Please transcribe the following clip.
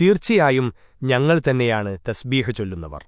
തീർച്ചയായും ഞങ്ങൾ തന്നെയാണ് തസ്ബീഹ ചൊല്ലുന്നവർ